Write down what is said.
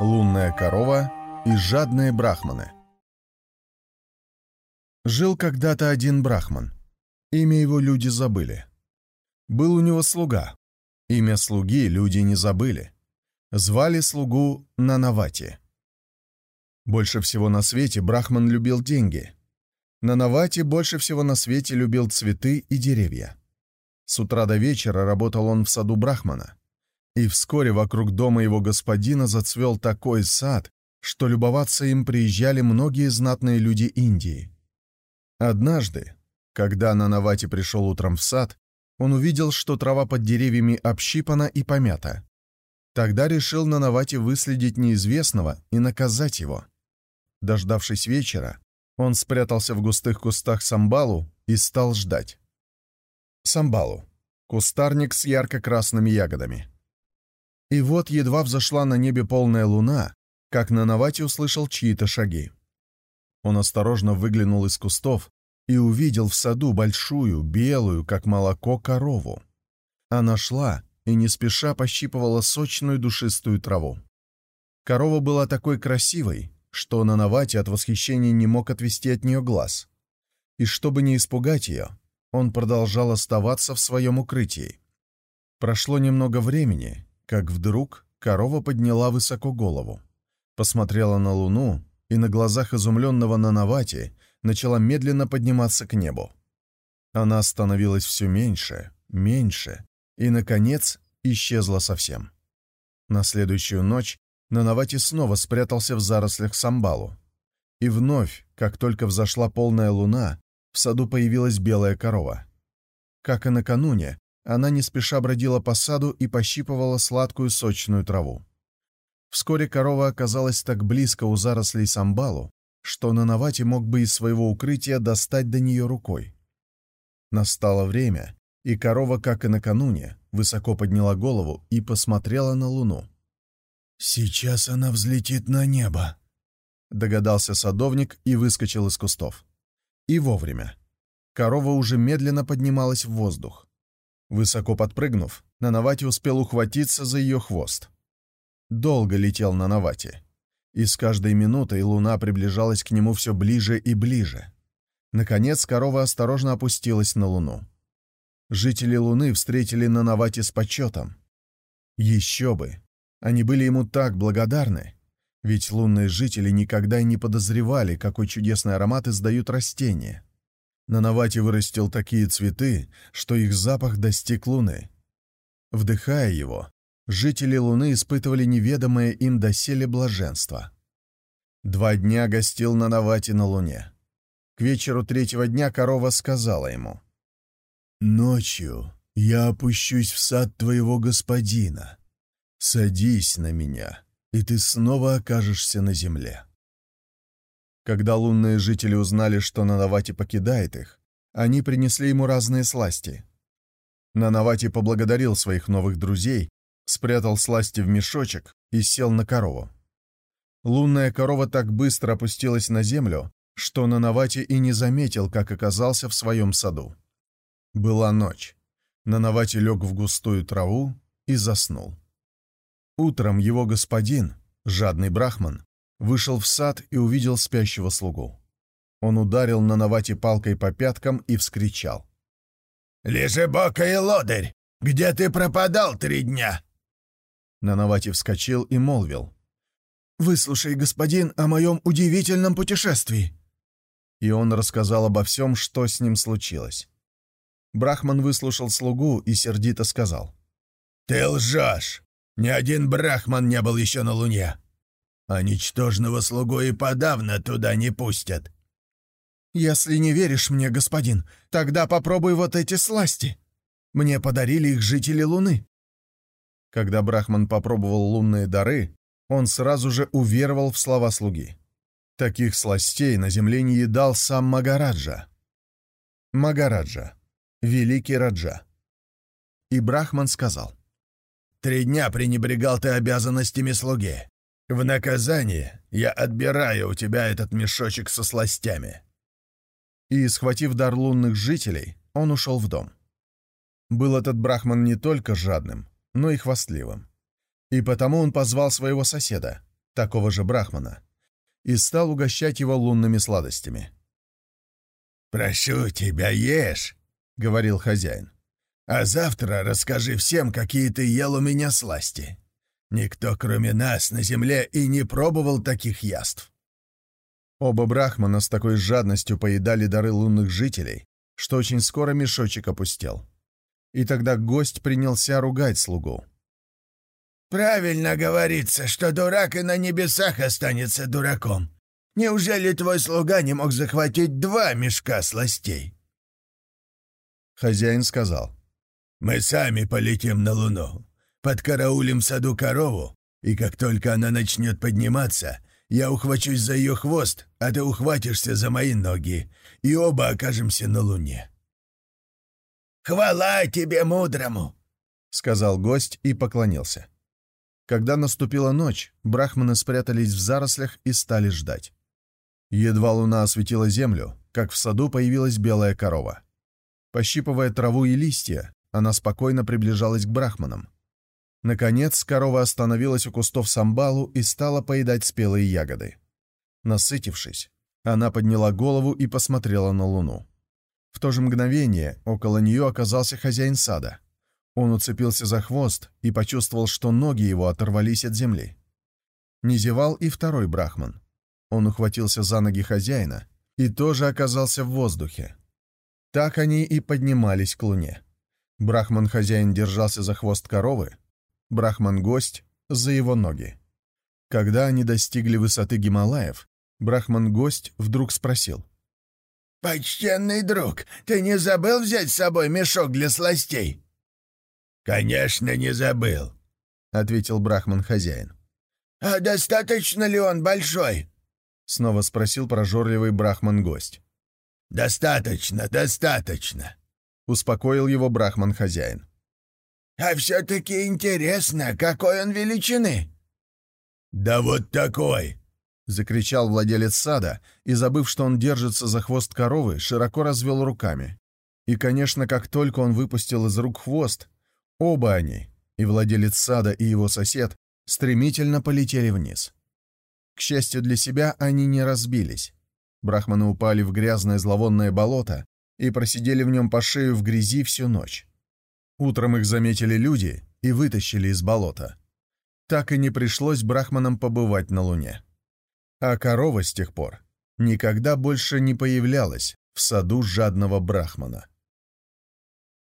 Лунная корова и жадные брахманы Жил когда-то один брахман. Имя его люди забыли. Был у него слуга. Имя слуги люди не забыли. Звали слугу Нанавати. Больше всего на свете Брахман любил деньги. Нанавати больше всего на свете любил цветы и деревья. С утра до вечера работал он в саду Брахмана. И вскоре вокруг дома его господина зацвел такой сад, что любоваться им приезжали многие знатные люди Индии. Однажды, когда Нанавати пришел утром в сад, он увидел, что трава под деревьями общипана и помята. Тогда решил Нанавати выследить неизвестного и наказать его. Дождавшись вечера, он спрятался в густых кустах самбалу и стал ждать. Самбалу — кустарник с ярко-красными ягодами. И вот едва взошла на небе полная луна, как Нанавати услышал чьи-то шаги. Он осторожно выглянул из кустов и увидел в саду большую, белую, как молоко, корову. Она шла и не спеша пощипывала сочную душистую траву. Корова была такой красивой, что Нанавати от восхищения не мог отвести от нее глаз. И чтобы не испугать ее, он продолжал оставаться в своем укрытии. Прошло немного времени, как вдруг корова подняла высоко голову, посмотрела на луну и на глазах изумленного Нанавати начала медленно подниматься к небу. Она становилась все меньше, меньше, и, наконец, исчезла совсем. На следующую ночь Нанавати снова спрятался в зарослях самбалу. И вновь, как только взошла полная луна, в саду появилась белая корова. Как и накануне, она не спеша бродила по саду и пощипывала сладкую сочную траву. Вскоре корова оказалась так близко у зарослей самбалу, что Нанавати мог бы из своего укрытия достать до нее рукой. Настало время, и корова, как и накануне, высоко подняла голову и посмотрела на луну. «Сейчас она взлетит на небо», — догадался садовник и выскочил из кустов. И вовремя. Корова уже медленно поднималась в воздух. Высоко подпрыгнув, Нанавати успел ухватиться за ее хвост. Долго летел Нанавати. И с каждой минутой луна приближалась к нему все ближе и ближе. Наконец корова осторожно опустилась на луну. Жители луны встретили Нанавати с почетом. Еще бы! Они были ему так благодарны, ведь лунные жители никогда и не подозревали, какой чудесный аромат издают растения. Нанавати вырастил такие цветы, что их запах достиг луны. Вдыхая его, жители Луны испытывали неведомое им доселе блаженство. Два дня гостил Нанавати на Луне. К вечеру третьего дня корова сказала ему, «Ночью я опущусь в сад твоего господина. Садись на меня, и ты снова окажешься на земле». Когда лунные жители узнали, что Нанавати покидает их, они принесли ему разные сласти. Нанавати поблагодарил своих новых друзей, спрятал сласти в мешочек и сел на корову. Лунная корова так быстро опустилась на землю, что Нанавати и не заметил, как оказался в своем саду. Была ночь. Нанавати лег в густую траву и заснул. Утром его господин, жадный брахман, вышел в сад и увидел спящего слугу. Он ударил на Навати палкой по пяткам и вскричал. «Лежебокая лодырь! Где ты пропадал три дня?» Нанавати вскочил и молвил. «Выслушай, господин, о моем удивительном путешествии!» И он рассказал обо всем, что с ним случилось. Брахман выслушал слугу и сердито сказал. «Ты лжешь! Ни один брахман не был еще на Луне а ничтожного слугу и подавно туда не пустят». «Если не веришь мне, господин, тогда попробуй вот эти сласти. Мне подарили их жители Луны». Когда Брахман попробовал лунные дары, он сразу же уверовал в слова слуги. Таких сластей на земле не едал сам Магараджа. Магараджа. Великий Раджа. И Брахман сказал. «Три дня пренебрегал ты обязанностями слуги. В наказание Я отбираю у тебя этот мешочек со сластями». И, схватив дар лунных жителей, он ушел в дом. Был этот брахман не только жадным, но и хвастливым. И потому он позвал своего соседа, такого же брахмана, и стал угощать его лунными сладостями. «Прошу тебя, ешь», — говорил хозяин. «А завтра расскажи всем, какие ты ел у меня сласти. Никто, кроме нас, на земле и не пробовал таких яств». Оба брахмана с такой жадностью поедали дары лунных жителей, что очень скоро мешочек опустел. И тогда гость принялся ругать слугу. «Правильно говорится, что дурак и на небесах останется дураком. Неужели твой слуга не мог захватить два мешка сластей?» Хозяин сказал. «Мы сами полетим на Луну, подкараулим в саду корову, и как только она начнет подниматься, я ухвачусь за ее хвост, а ты ухватишься за мои ноги, и оба окажемся на Луне». «Хвала тебе, мудрому!» — сказал гость и поклонился. Когда наступила ночь, брахманы спрятались в зарослях и стали ждать. Едва луна осветила землю, как в саду появилась белая корова. Пощипывая траву и листья, она спокойно приближалась к брахманам. Наконец, корова остановилась у кустов самбалу и стала поедать спелые ягоды. Насытившись, она подняла голову и посмотрела на луну. В то же мгновение около нее оказался хозяин сада. Он уцепился за хвост и почувствовал, что ноги его оторвались от земли. Не зевал и второй брахман. Он ухватился за ноги хозяина и тоже оказался в воздухе. Так они и поднимались к луне. Брахман-хозяин держался за хвост коровы, брахман-гость — за его ноги. Когда они достигли высоты Гималаев, брахман-гость вдруг спросил. «Почтенный друг, ты не забыл взять с собой мешок для сластей?» «Конечно, не забыл», — ответил брахман-хозяин. «А достаточно ли он большой?» — снова спросил прожорливый брахман-гость. «Достаточно, достаточно», — успокоил его брахман-хозяин. «А все-таки интересно, какой он величины?» «Да вот такой!» — закричал владелец сада и, забыв, что он держится за хвост коровы, широко развел руками. И, конечно, как только он выпустил из рук хвост, Оба они, и владелец сада, и его сосед, стремительно полетели вниз. К счастью для себя, они не разбились. Брахманы упали в грязное зловонное болото и просидели в нем по шею в грязи всю ночь. Утром их заметили люди и вытащили из болота. Так и не пришлось брахманам побывать на Луне. А корова с тех пор никогда больше не появлялась в саду жадного брахмана.